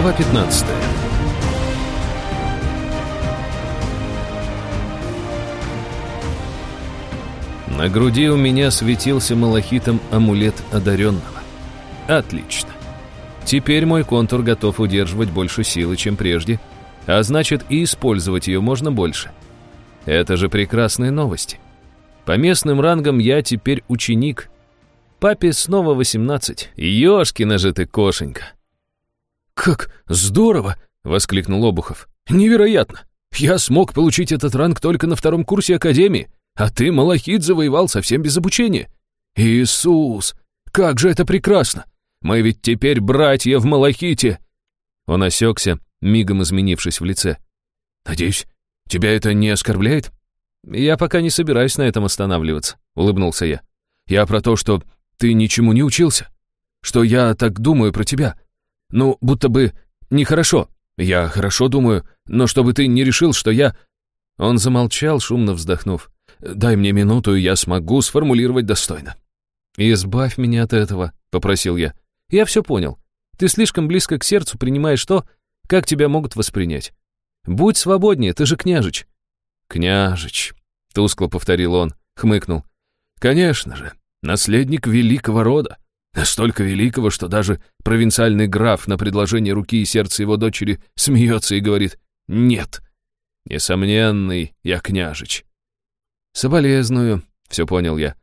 Глава 15 На груди у меня светился малахитом амулет одаренного. Отлично. Теперь мой контур готов удерживать больше силы, чем прежде, а значит и использовать ее можно больше. Это же прекрасные новости. По местным рангам я теперь ученик. Папе снова 18. Ёшкина же ты, кошенька. «Как здорово!» — воскликнул Обухов. «Невероятно! Я смог получить этот ранг только на втором курсе Академии, а ты, Малахит, завоевал совсем без обучения. Иисус! Как же это прекрасно! Мы ведь теперь братья в Малахите!» Он осекся, мигом изменившись в лице. «Надеюсь, тебя это не оскорбляет?» «Я пока не собираюсь на этом останавливаться», — улыбнулся я. «Я про то, что ты ничему не учился. Что я так думаю про тебя. Ну, будто бы нехорошо. Я хорошо думаю, но чтобы ты не решил, что я...» Он замолчал, шумно вздохнув. «Дай мне минуту, и я смогу сформулировать достойно». «Избавь меня от этого», — попросил я. «Я все понял. Ты слишком близко к сердцу принимаешь то, как тебя могут воспринять. Будь свободнее, ты же княжич». «Княжич», — тускло повторил он, хмыкнул. «Конечно же, наследник великого рода. Настолько великого, что даже провинциальный граф на предложение руки и сердца его дочери смеется и говорит «нет». Несомненный я княжич. «Соболезную», — все понял я.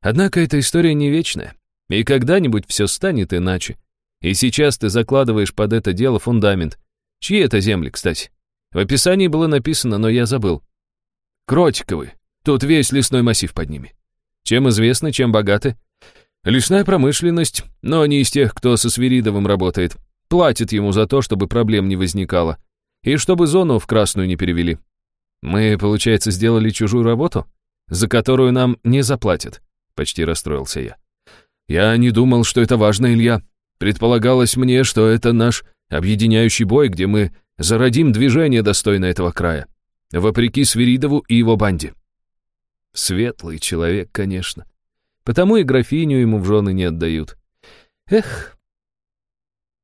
«Однако эта история не вечная, и когда-нибудь все станет иначе. И сейчас ты закладываешь под это дело фундамент. Чьи это земли, кстати? В описании было написано, но я забыл. Кротиковы. Тут весь лесной массив под ними. Чем известны, чем богаты? Лесная промышленность, но не из тех, кто со Свиридовым работает. Платит ему за то, чтобы проблем не возникало. И чтобы зону в красную не перевели. Мы, получается, сделали чужую работу, за которую нам не заплатят. Почти расстроился я. Я не думал, что это важно, Илья. Предполагалось мне, что это наш объединяющий бой, где мы зародим движение, достойное этого края. Вопреки Свиридову и его банде. Светлый человек, конечно. Потому и графиню ему в жены не отдают. Эх.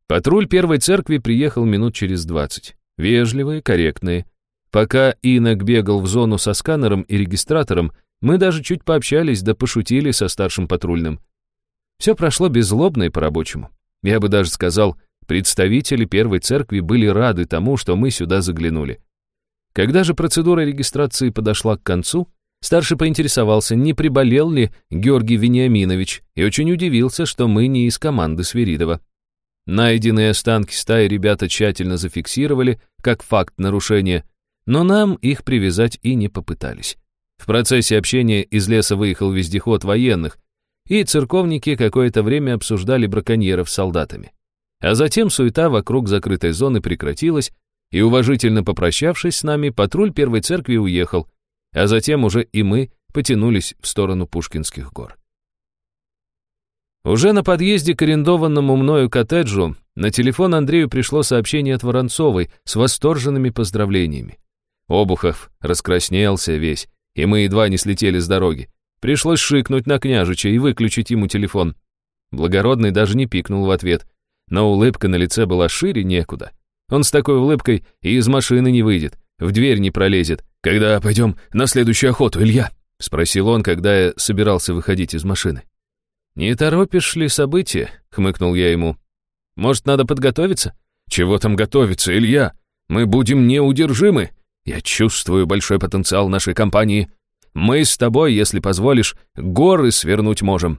Патруль первой церкви приехал минут через двадцать. Вежливые, корректные. Пока Инок бегал в зону со сканером и регистратором, мы даже чуть пообщались да пошутили со старшим патрульным. Все прошло беззлобно и по-рабочему. Я бы даже сказал, представители первой церкви были рады тому, что мы сюда заглянули. Когда же процедура регистрации подошла к концу, Старший поинтересовался, не приболел ли Георгий Вениаминович, и очень удивился, что мы не из команды Свиридова. Найденные останки стаи ребята тщательно зафиксировали, как факт нарушения, но нам их привязать и не попытались. В процессе общения из леса выехал вездеход военных, и церковники какое-то время обсуждали браконьеров с солдатами. А затем суета вокруг закрытой зоны прекратилась, и, уважительно попрощавшись с нами, патруль первой церкви уехал, а затем уже и мы потянулись в сторону Пушкинских гор. Уже на подъезде к арендованному мною коттеджу на телефон Андрею пришло сообщение от Воронцовой с восторженными поздравлениями. Обухов раскраснелся весь, и мы едва не слетели с дороги. Пришлось шикнуть на княжича и выключить ему телефон. Благородный даже не пикнул в ответ, но улыбка на лице была шире некуда. Он с такой улыбкой и из машины не выйдет, в дверь не пролезет, «Когда пойдем на следующую охоту, Илья?» — спросил он, когда я собирался выходить из машины. «Не торопишь ли события?» — хмыкнул я ему. «Может, надо подготовиться?» «Чего там готовиться, Илья? Мы будем неудержимы. Я чувствую большой потенциал нашей компании. Мы с тобой, если позволишь, горы свернуть можем».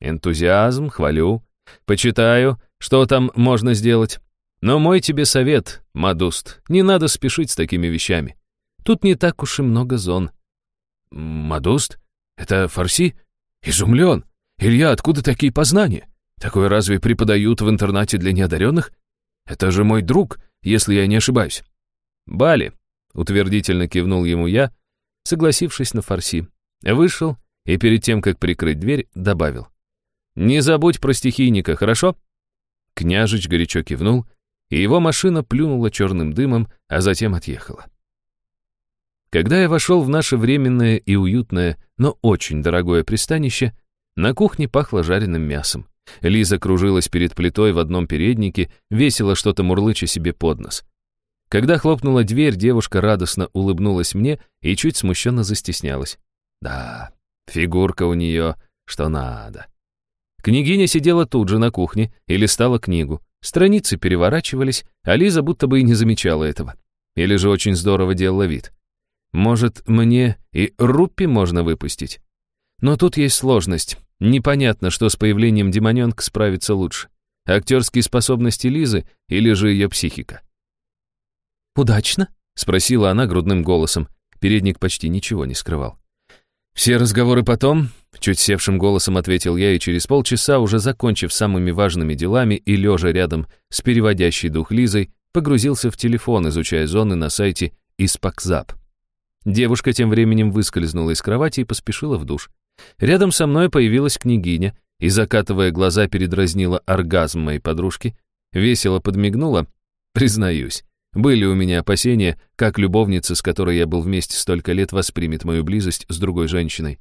«Энтузиазм, хвалю. Почитаю, что там можно сделать. Но мой тебе совет, Мадуст, не надо спешить с такими вещами. Тут не так уж и много зон. Мадуст? Это фарси? Изумлен. Илья, откуда такие познания? Такое разве преподают в интернате для неодаренных? Это же мой друг, если я не ошибаюсь. Бали, утвердительно кивнул ему я, согласившись на фарси. Вышел и перед тем, как прикрыть дверь, добавил. «Не забудь про стихийника, хорошо?» Княжич горячо кивнул, и его машина плюнула черным дымом, а затем отъехала. Когда я вошел в наше временное и уютное, но очень дорогое пристанище, на кухне пахло жареным мясом. Лиза кружилась перед плитой в одном переднике, весело что-то мурлыча себе под нос. Когда хлопнула дверь, девушка радостно улыбнулась мне и чуть смущенно застеснялась. Да, фигурка у нее что надо. Княгиня сидела тут же на кухне и листала книгу. Страницы переворачивались, а Лиза будто бы и не замечала этого. Или же очень здорово делала вид. Может, мне и Руппи можно выпустить? Но тут есть сложность. Непонятно, что с появлением демоненка справится лучше. Актерские способности Лизы или же ее психика. «Удачно?» — спросила она грудным голосом. Передник почти ничего не скрывал. «Все разговоры потом», — чуть севшим голосом ответил я, и через полчаса, уже закончив самыми важными делами и лежа рядом с переводящей дух Лизой, погрузился в телефон, изучая зоны на сайте Испакзап. Девушка тем временем выскользнула из кровати и поспешила в душ. Рядом со мной появилась княгиня и, закатывая глаза, передразнила оргазм моей подружки, весело подмигнула. Признаюсь, были у меня опасения, как любовница, с которой я был вместе столько лет, воспримет мою близость с другой женщиной.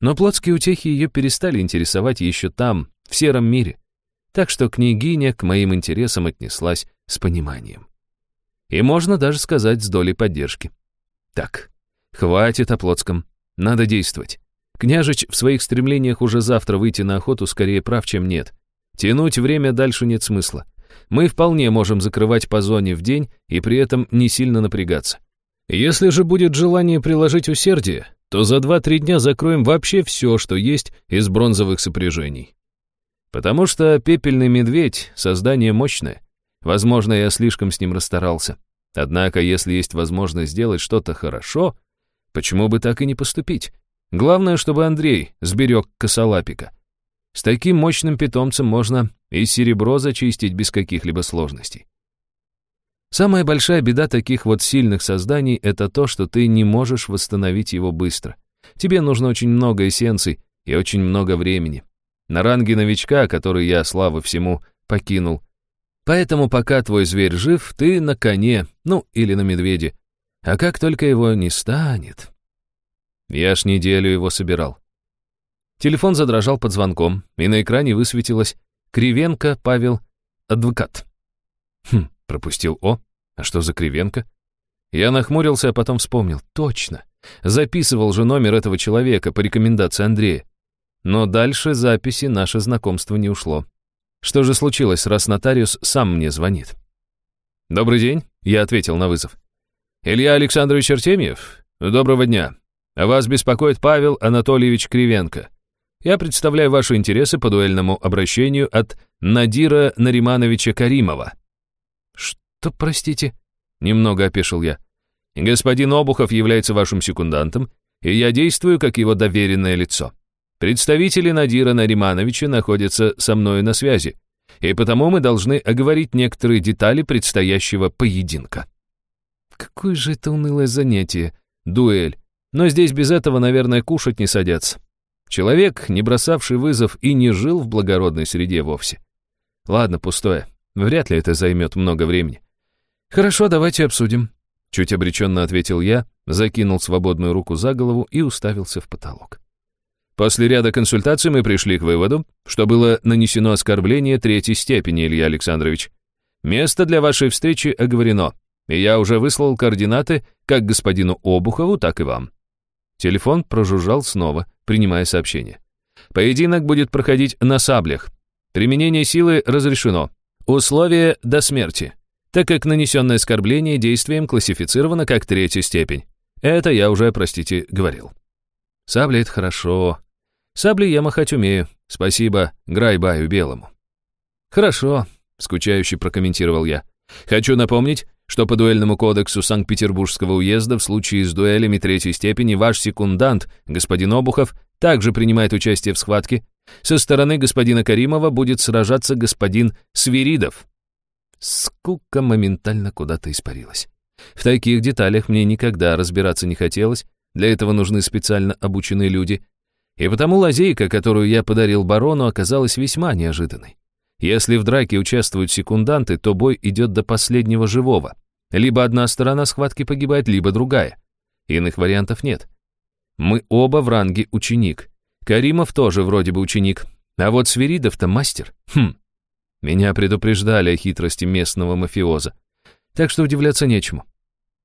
Но плотские утехи ее перестали интересовать еще там, в сером мире. Так что княгиня к моим интересам отнеслась с пониманием. И можно даже сказать с долей поддержки. Так, хватит о Плотском, надо действовать. Княжич в своих стремлениях уже завтра выйти на охоту скорее прав, чем нет. Тянуть время дальше нет смысла. Мы вполне можем закрывать по зоне в день и при этом не сильно напрягаться. Если же будет желание приложить усердие, то за 2-3 дня закроем вообще все, что есть из бронзовых сопряжений. Потому что пепельный медведь — создание мощное. Возможно, я слишком с ним расстарался. Однако, если есть возможность сделать что-то хорошо, почему бы так и не поступить? Главное, чтобы Андрей сберег косолапика. С таким мощным питомцем можно и серебро зачистить без каких-либо сложностей. Самая большая беда таких вот сильных созданий — это то, что ты не можешь восстановить его быстро. Тебе нужно очень много эссенций и очень много времени. На ранге новичка, который я, слава всему, покинул. Поэтому пока твой зверь жив, ты на коне, ну, или на медведе. А как только его не станет... Я ж неделю его собирал. Телефон задрожал под звонком, и на экране высветилось «Кривенко Павел, адвокат». Хм, пропустил «О». А что за Кривенко? Я нахмурился, а потом вспомнил. Точно. Записывал же номер этого человека по рекомендации Андрея. Но дальше записи наше знакомство не ушло. Что же случилось, раз нотариус сам мне звонит? «Добрый день», — я ответил на вызов. «Илья Александрович Артемьев? Доброго дня. Вас беспокоит Павел Анатольевич Кривенко. Я представляю ваши интересы по дуэльному обращению от Надира Наримановича Каримова». «Что, простите?» — немного опешил я. «Господин Обухов является вашим секундантом, и я действую как его доверенное лицо. Представители Надира Наримановича находятся со мною на связи, и потому мы должны оговорить некоторые детали предстоящего поединка». Какое же это унылое занятие, дуэль. Но здесь без этого, наверное, кушать не садятся. Человек, не бросавший вызов и не жил в благородной среде вовсе. Ладно, пустое. Вряд ли это займет много времени. Хорошо, давайте обсудим. Чуть обреченно ответил я, закинул свободную руку за голову и уставился в потолок. После ряда консультаций мы пришли к выводу, что было нанесено оскорбление третьей степени, Илья Александрович. Место для вашей встречи оговорено, и я уже выслал координаты как господину Обухову, так и вам. Телефон прожужжал снова, принимая сообщение. Поединок будет проходить на саблях. Применение силы разрешено. Условие до смерти, так как нанесенное оскорбление действием классифицировано как третья степень. Это я уже, простите, говорил. Сабли — это хорошо. Сабли я махать умею. Спасибо Грайбаю Белому. Хорошо, скучающе прокомментировал я. Хочу напомнить, что по дуэльному кодексу Санкт-Петербургского уезда в случае с дуэлями третьей степени ваш секундант, господин Обухов, также принимает участие в схватке. Со стороны господина Каримова будет сражаться господин Свиридов. Скука моментально куда-то испарилась. В таких деталях мне никогда разбираться не хотелось, для этого нужны специально обученные люди. И потому лазейка, которую я подарил барону, оказалась весьма неожиданной. Если в драке участвуют секунданты, то бой идет до последнего живого. Либо одна сторона схватки погибает, либо другая. Иных вариантов нет. Мы оба в ранге ученик. Каримов тоже вроде бы ученик. А вот Свиридов-то мастер. Хм. Меня предупреждали о хитрости местного мафиоза. Так что удивляться нечему.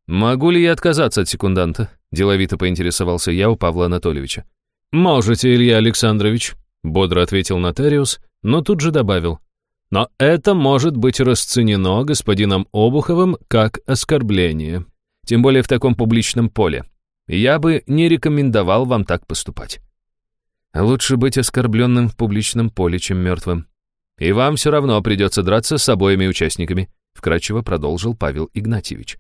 «Могу ли я отказаться от секунданта?» — деловито поинтересовался я у Павла Анатольевича. «Можете, Илья Александрович», — бодро ответил нотариус, но тут же добавил. «Но это может быть расценено господином Обуховым как оскорбление, тем более в таком публичном поле. Я бы не рекомендовал вам так поступать». «Лучше быть оскорбленным в публичном поле, чем мертвым. И вам все равно придется драться с обоими участниками», — вкратчиво продолжил Павел Игнатьевич.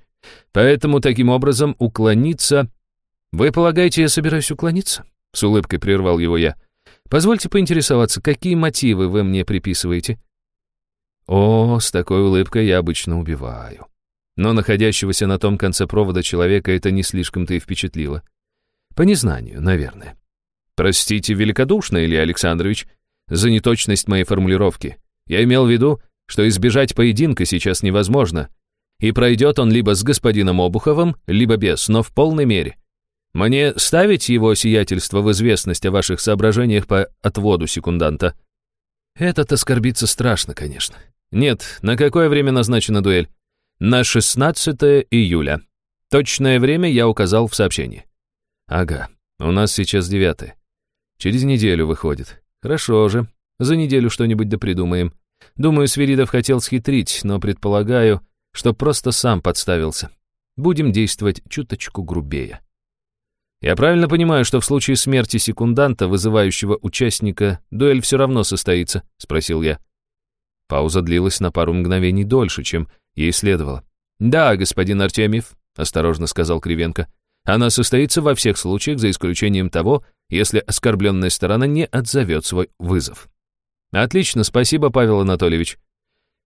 Поэтому таким образом уклониться... Вы полагаете, я собираюсь уклониться? С улыбкой прервал его я. Позвольте поинтересоваться, какие мотивы вы мне приписываете? О, с такой улыбкой я обычно убиваю. Но находящегося на том конце провода человека это не слишком-то и впечатлило. По незнанию, наверное. Простите великодушно, Илья Александрович, за неточность моей формулировки. Я имел в виду, что избежать поединка сейчас невозможно, и пройдет он либо с господином Обуховым, либо без, но в полной мере. Мне ставить его сиятельство в известность о ваших соображениях по отводу секунданта? Этот оскорбиться страшно, конечно. Нет, на какое время назначена дуэль? На 16 июля. Точное время я указал в сообщении. Ага, у нас сейчас 9. Через неделю выходит. Хорошо же. За неделю что-нибудь допридумаем. Думаю, Свиридов хотел схитрить, но предполагаю, что просто сам подставился. Будем действовать чуточку грубее. Я правильно понимаю, что в случае смерти секунданта, вызывающего участника, дуэль все равно состоится? Спросил я. Пауза длилась на пару мгновений дольше, чем ей следовало. «Да, господин Артемьев», — осторожно сказал Кривенко, «она состоится во всех случаях, за исключением того, если оскорбленная сторона не отзовет свой вызов». «Отлично, спасибо, Павел Анатольевич».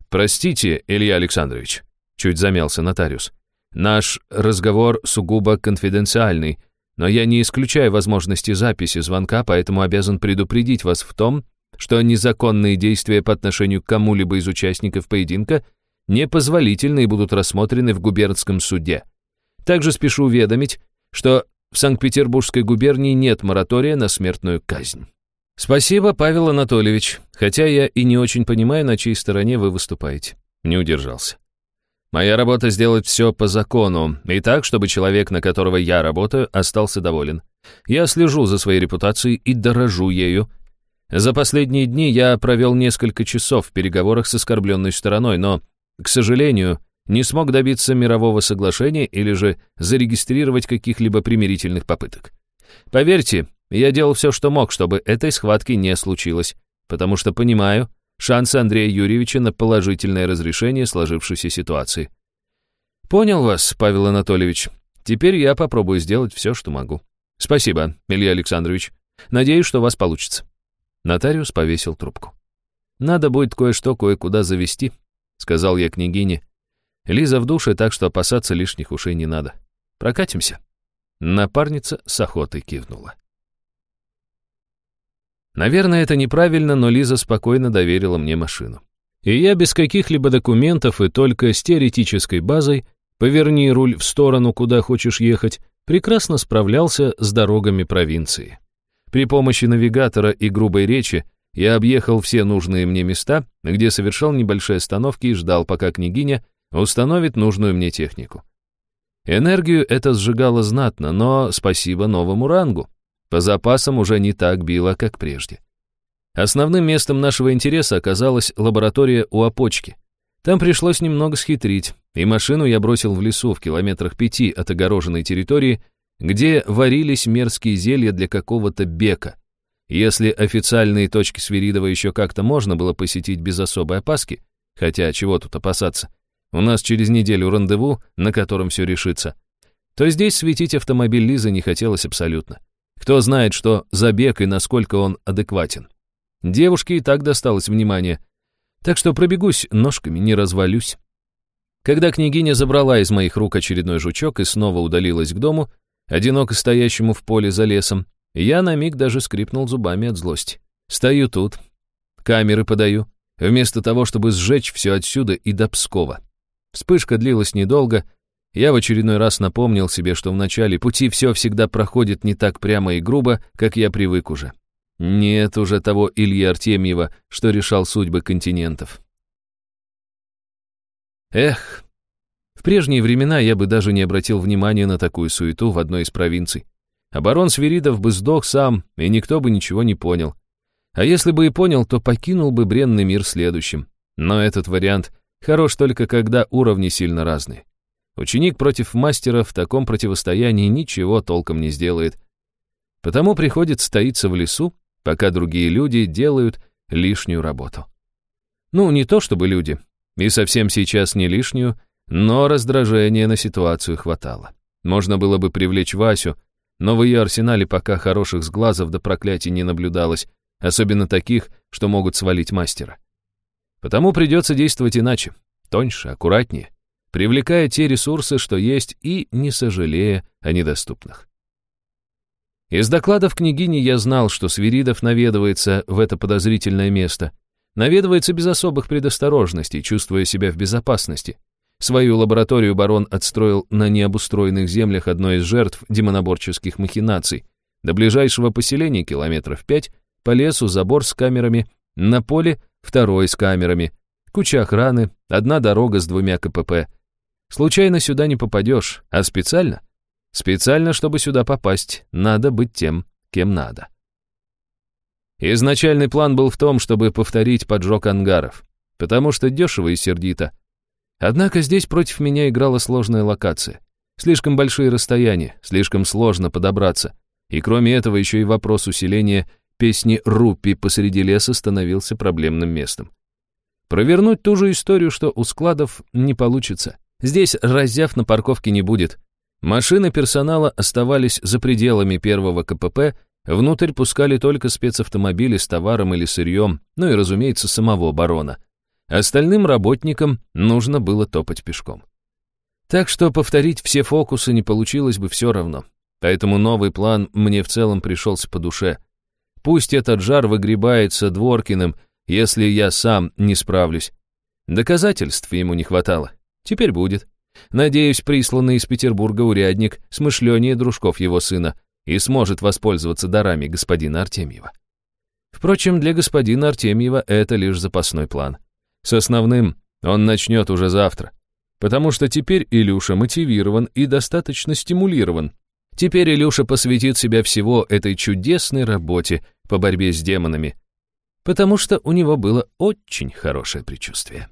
«Простите, Илья Александрович», Чуть замялся нотариус. Наш разговор сугубо конфиденциальный, но я не исключаю возможности записи звонка, поэтому обязан предупредить вас в том, что незаконные действия по отношению к кому-либо из участников поединка непозволительны и будут рассмотрены в губернском суде. Также спешу уведомить, что в Санкт-Петербургской губернии нет моратория на смертную казнь. Спасибо, Павел Анатольевич, хотя я и не очень понимаю, на чьей стороне вы выступаете. Не удержался. Моя работа сделать все по закону, и так, чтобы человек, на которого я работаю, остался доволен. Я слежу за своей репутацией и дорожу ею. За последние дни я провел несколько часов в переговорах с оскорбленной стороной, но, к сожалению, не смог добиться мирового соглашения или же зарегистрировать каких-либо примирительных попыток. Поверьте, я делал все, что мог, чтобы этой схватки не случилось, потому что понимаю, шансы Андрея Юрьевича на положительное разрешение сложившейся ситуации. «Понял вас, Павел Анатольевич. Теперь я попробую сделать все, что могу. Спасибо, Илья Александрович. Надеюсь, что у вас получится». Нотариус повесил трубку. «Надо будет кое-что кое-куда завести», — сказал я княгине. «Лиза в душе, так что опасаться лишних ушей не надо. Прокатимся». Напарница с охотой кивнула. Наверное, это неправильно, но Лиза спокойно доверила мне машину. И я без каких-либо документов и только с теоретической базой «поверни руль в сторону, куда хочешь ехать», прекрасно справлялся с дорогами провинции. При помощи навигатора и грубой речи я объехал все нужные мне места, где совершал небольшие остановки и ждал, пока княгиня установит нужную мне технику. Энергию это сжигало знатно, но спасибо новому рангу. По запасам уже не так било, как прежде. Основным местом нашего интереса оказалась лаборатория у опочки. Там пришлось немного схитрить, и машину я бросил в лесу в километрах пяти от огороженной территории, где варились мерзкие зелья для какого-то бека. Если официальные точки Свиридова еще как-то можно было посетить без особой опаски, хотя чего тут опасаться, у нас через неделю рандеву, на котором все решится, то здесь светить автомобиль Лизы не хотелось абсолютно. Кто знает, что забег и насколько он адекватен. Девушке и так досталось внимание, так что пробегусь ножками, не развалюсь. Когда княгиня забрала из моих рук очередной жучок и снова удалилась к дому, одиноко стоящему в поле за лесом, я на миг даже скрипнул зубами от злости. Стою тут, камеры подаю, вместо того, чтобы сжечь все отсюда и до Пскова. Вспышка длилась недолго, я в очередной раз напомнил себе, что в начале пути все всегда проходит не так прямо и грубо, как я привык уже. Нет уже того Ильи Артемьева, что решал судьбы континентов. Эх, в прежние времена я бы даже не обратил внимания на такую суету в одной из провинций. А барон Свиридов бы сдох сам, и никто бы ничего не понял. А если бы и понял, то покинул бы бренный мир следующим. Но этот вариант хорош только когда уровни сильно разные. Ученик против мастера в таком противостоянии ничего толком не сделает. Потому приходится стоиться в лесу, пока другие люди делают лишнюю работу. Ну, не то чтобы люди, и совсем сейчас не лишнюю, но раздражения на ситуацию хватало. Можно было бы привлечь Васю, но в ее арсенале пока хороших сглазов до проклятий не наблюдалось, особенно таких, что могут свалить мастера. Потому придется действовать иначе, тоньше, аккуратнее, привлекая те ресурсы, что есть, и не сожалея о недоступных. Из докладов княгини я знал, что Свиридов наведывается в это подозрительное место. Наведывается без особых предосторожностей, чувствуя себя в безопасности. Свою лабораторию барон отстроил на необустроенных землях одной из жертв демоноборческих махинаций. До ближайшего поселения километров пять, по лесу забор с камерами, на поле второй с камерами, куча охраны, одна дорога с двумя КПП. Случайно сюда не попадешь, а специально — Специально, чтобы сюда попасть, надо быть тем, кем надо. Изначальный план был в том, чтобы повторить поджог ангаров, потому что дешево и сердито. Однако здесь против меня играла сложная локация. Слишком большие расстояния, слишком сложно подобраться. И кроме этого еще и вопрос усиления песни Рупи посреди леса становился проблемным местом. Провернуть ту же историю, что у складов, не получится. Здесь разъяв на парковке не будет, Машины персонала оставались за пределами первого КПП, внутрь пускали только спецавтомобили с товаром или сырьем, ну и, разумеется, самого барона. Остальным работникам нужно было топать пешком. Так что повторить все фокусы не получилось бы все равно. Поэтому новый план мне в целом пришелся по душе. Пусть этот жар выгребается Дворкиным, если я сам не справлюсь. Доказательств ему не хватало. Теперь будет. Надеюсь, присланный из Петербурга урядник смышленнее дружков его сына и сможет воспользоваться дарами господина Артемьева. Впрочем, для господина Артемьева это лишь запасной план. С основным он начнет уже завтра, потому что теперь Илюша мотивирован и достаточно стимулирован. Теперь Илюша посвятит себя всего этой чудесной работе по борьбе с демонами, потому что у него было очень хорошее предчувствие.